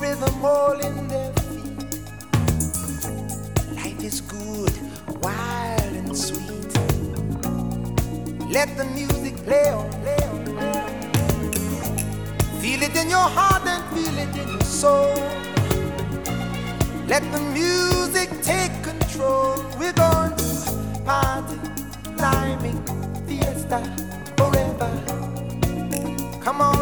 Rhythm all in their feet. Life is good, wild and sweet. Let the music play on, play on, play on. Feel it in your heart and feel it in your soul. Let the music take control. We're going to party, climbing, fiesta, forever. Come on